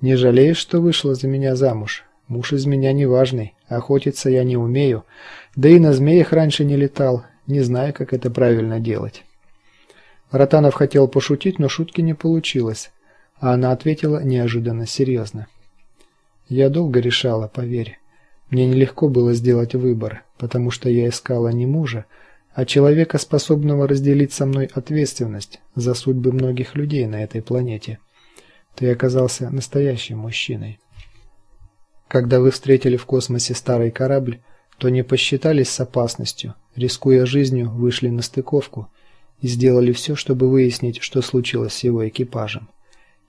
Не жалеешь, что вышла за меня замуж? Муж из меня неважный, охотиться я не умею, да и на змеях раньше не летал, не знаю, как это правильно делать. Ротанов хотел пошутить, но шутки не получилось, а она ответила неожиданно серьезно. Я долго решала, поверь. Мне нелегко было сделать выбор, потому что я искала не мужа, а человека, способного разделить со мной ответственность за судьбы многих людей на этой планете. Ты оказался настоящим мужчиной. Когда вы встретили в космосе старый корабль, то не посчитались с опасностью, рискуя жизнью, вышли на стыковку и сделали все, чтобы выяснить, что случилось с его экипажем.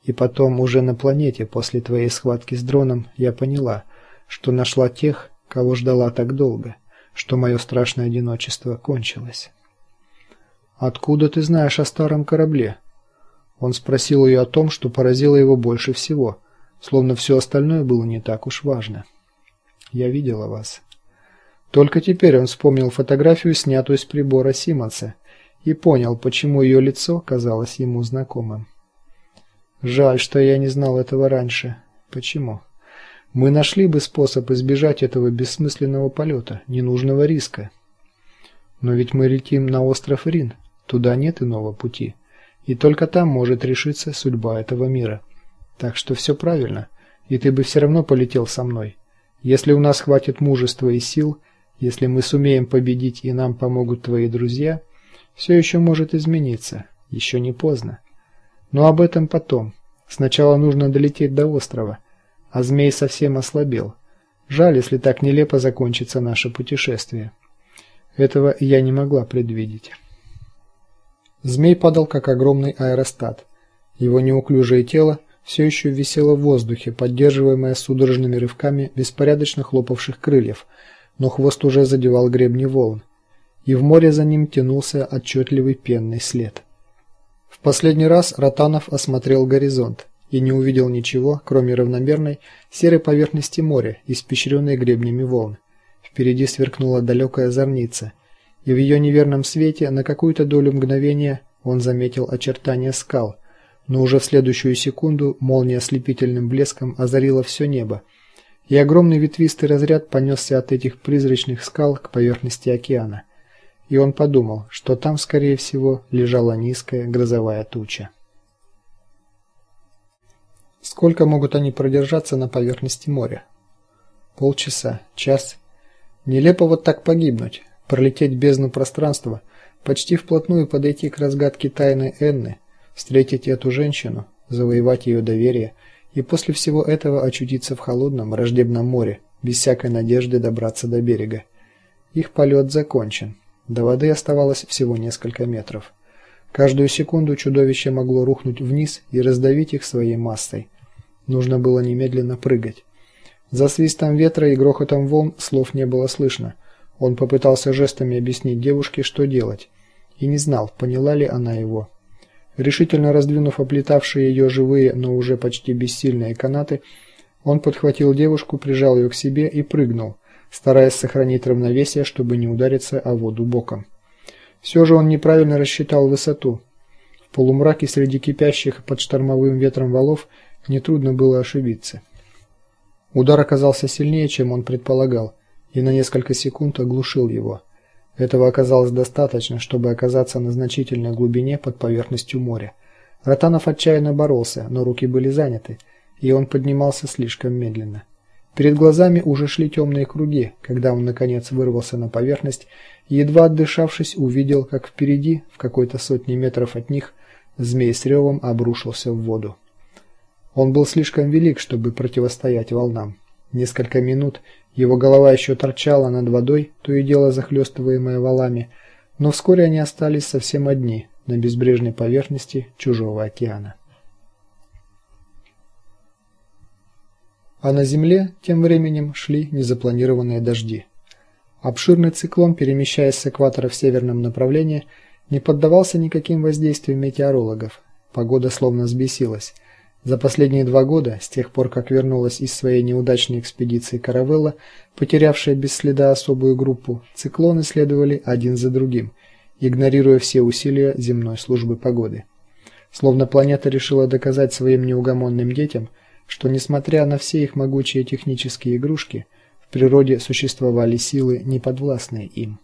И потом уже на планете после твоей схватки с дроном я поняла, что нашла тех, кого ждала так долго, что мое страшное одиночество кончилось. Откуда ты знаешь о старом корабле? Он спросил ее о том, что поразило его больше всего, словно все остальное было не так уж важно. Я видела вас. Только теперь он вспомнил фотографию, снятую с прибора Симонса, и понял, почему ее лицо казалось ему знакомым. Жаль, что я не знал этого раньше. Почему? Мы нашли бы способ избежать этого бессмысленного полета, ненужного риска. Но ведь мы летим на остров Рин. Туда нет иного пути, и только там может решиться судьба этого мира. Так что все правильно, и ты бы все равно полетел со мной. Если у нас хватит мужества и сил, если мы сумеем победить и нам помогут твои друзья, все еще может измениться. Еще не поздно. Но об этом потом. Сначала нужно долететь до острова а змей совсем ослабел. Жаль, если так нелепо закончится наше путешествие. Этого я не могла предвидеть. Змей падал как огромный аэростат. Его неуклюжее тело все еще висело в воздухе, поддерживаемое судорожными рывками беспорядочно хлопавших крыльев, но хвост уже задевал гребни волн, и в море за ним тянулся отчетливый пенный след. В последний раз Ротанов осмотрел горизонт и не увидел ничего, кроме равномерной серой поверхности моря, испещренной гребнями волн. Впереди сверкнула далекая зорница, и в ее неверном свете на какую-то долю мгновения он заметил очертания скал, но уже в следующую секунду молния ослепительным блеском озарила все небо, и огромный ветвистый разряд понесся от этих призрачных скал к поверхности океана. И он подумал, что там, скорее всего, лежала низкая грозовая туча. Сколько могут они продержаться на поверхности моря? Полчаса, час. Нелепо вот так погибнуть, пролететь бездну пространства, почти вплотную подойти к разгадке тайны Энны, встретить эту женщину, завоевать ее доверие и после всего этого очутиться в холодном, враждебном море, без всякой надежды добраться до берега. Их полет закончен. До воды оставалось всего несколько метров. Каждую секунду чудовище могло рухнуть вниз и раздавить их своей массой. Нужно было немедленно прыгать. За свистом ветра и грохотом волн слов не было слышно. Он попытался жестами объяснить девушке, что делать, и не знал, поняла ли она его. Решительно раздвинув оплетавшие ее живые, но уже почти бессильные канаты, он подхватил девушку, прижал ее к себе и прыгнул, стараясь сохранить равновесие, чтобы не удариться о воду боком. Все же он неправильно рассчитал высоту. В полумраке среди кипящих под штормовым ветром валов нетрудно было ошибиться. Удар оказался сильнее, чем он предполагал, и на несколько секунд оглушил его. Этого оказалось достаточно, чтобы оказаться на значительной глубине под поверхностью моря. Ротанов отчаянно боролся, но руки были заняты, и он поднимался слишком медленно. Перед глазами уже шли темные круги, когда он наконец вырвался на поверхность и едва отдышавшись, увидел, как впереди, в какой-то сотне метров от них, змей с ревом обрушился в воду. Он был слишком велик, чтобы противостоять волнам. Несколько минут его голова еще торчала над водой, то и дело захлестываемая валами, но вскоре они остались совсем одни на безбрежной поверхности чужого океана. А на земле тем временем шли незапланированные дожди. Обширный циклон, перемещаясь с экватора в северном направлении, не поддавался никаким воздействиям метеорологов. Погода словно взбесилась. За последние два года, с тех пор, как вернулась из своей неудачной экспедиции Каравелла, потерявшая без следа особую группу, циклоны следовали один за другим, игнорируя все усилия земной службы погоды. Словно планета решила доказать своим неугомонным детям, что несмотря на все их могучие технические игрушки, в природе существовали силы, не подвластные им.